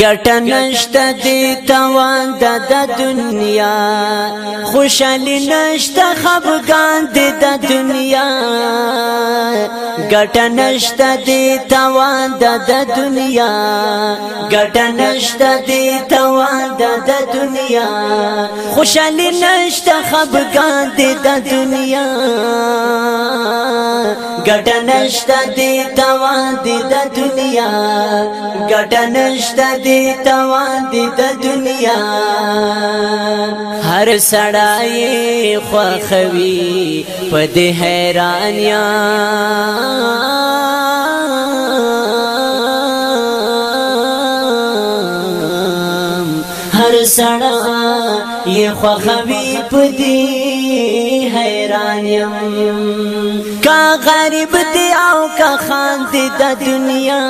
ګټه نشته د توان د دنیا خوشالي نشته خفګان د دنیا ګټه نشته د توان د دنیا ګټه نشته د توان د دنیا خوشالي نشته خفګان د دنیا ګټه نشته د توان د دنیا ګټه نشته دی توان دی د دنیا هر سړی خوخوي په دې حیرانیا هر سړی خوخوي په دې حیرانیا کا غریب دی او کا خان دی د دنیا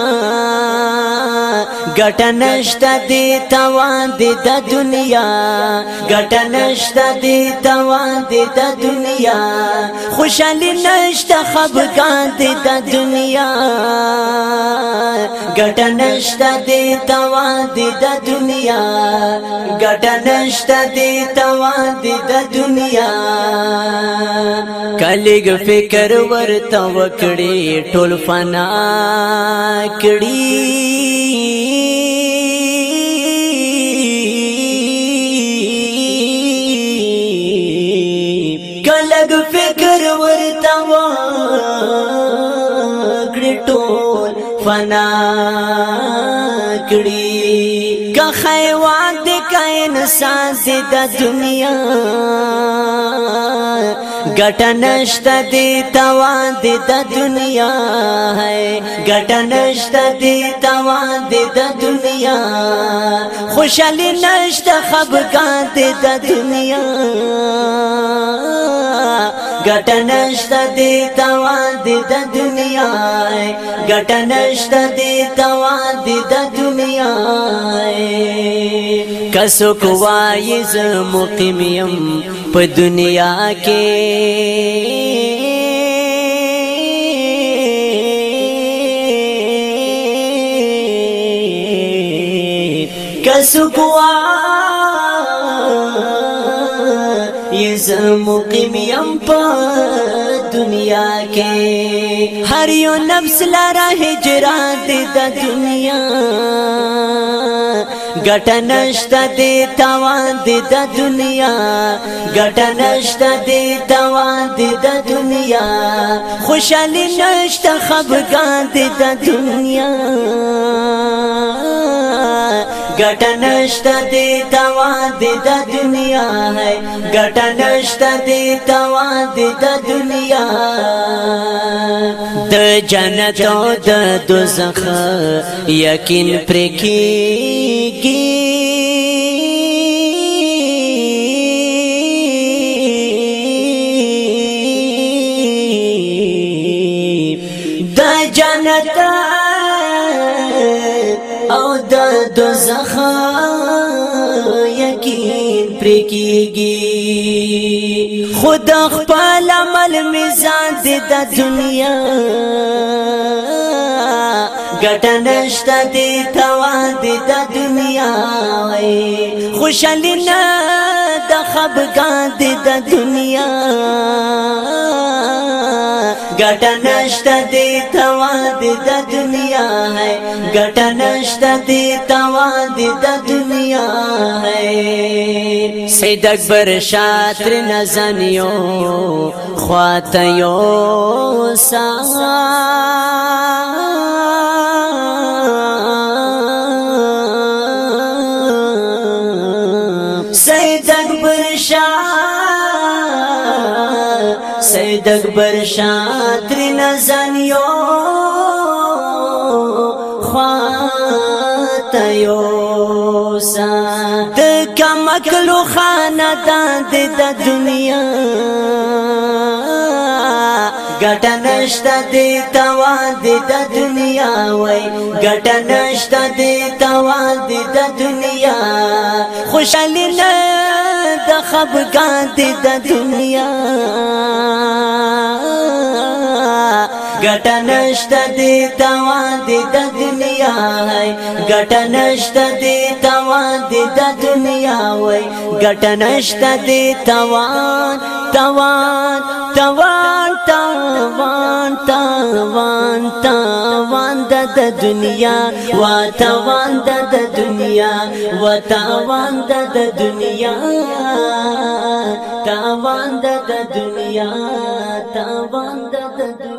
ګټ نشته دی توان دی د دنیا ګټ نشته دی توان دی د دنیا خوشالي نشته خفقان دی د دنیا ګټ نشته دی توان دی د دنیا ګټ نشته دی توان دی د دنیا کلیګ فکر ورته وکړي ټول فنا کړي د فکر ورتا وا کړي ټول فنا کړي که حیوان د کائن ساز د دنیا ګټنشت دی توان دی د دنیا ہے ګټنشت دی توان دی د دنیا خوشالي نشت خفقان دی د دنیا گٹنشت دی توان دی دا دنیا گٹنشت دی توان دی دا دنیا کسوک وایز مقیمیم په دنیا کې کسو کوای یز مقیم یم په دنیا کې هر یو نفس لاره هجرات د دنیا ګټنشت دې توان دې د دنیا ګټنشت دې توان دې د دنیا خوشالي نشته خفګان دې د دنیا گٹ نشت دی توا دی دا دنیا ہے گٹ نشت دی توا دی دا دنیا د جنت او د دوزخ یقین پرکیږي د جنت او د دوزخ یقین پر کیږي خدا خپل عمل میزان دې د دنیا ګټنشت دې توان دې د دنیا وای خوشالینا د خبګان دې د دنیا گٹا نشتا دی توا دی دا دنیا ہے گٹا نشتا دی توا دی دا دنیا ہے سید اکبر شاطر نزانیو خواتیو سان سید اکبر شاہ سید اکبر شاه تر نزان یو خوات یو سات کم کلو خاندان د دنیا ګټ نشته دی توان دی د دنیا وای ګټ نشته دی توان دی د دنیا خوشاله خفقان دی دا دنیا گٹا نشتا دی توان دی دا دنیا ہے گٹا نشتا دی توان دی دا دنیا وی گٹا نشتا دی توان توان توان توان توان توان د دنیا وا تاوان د دنیا وا تاوان د دنیا تاوان د دنیا تاوان د دنیا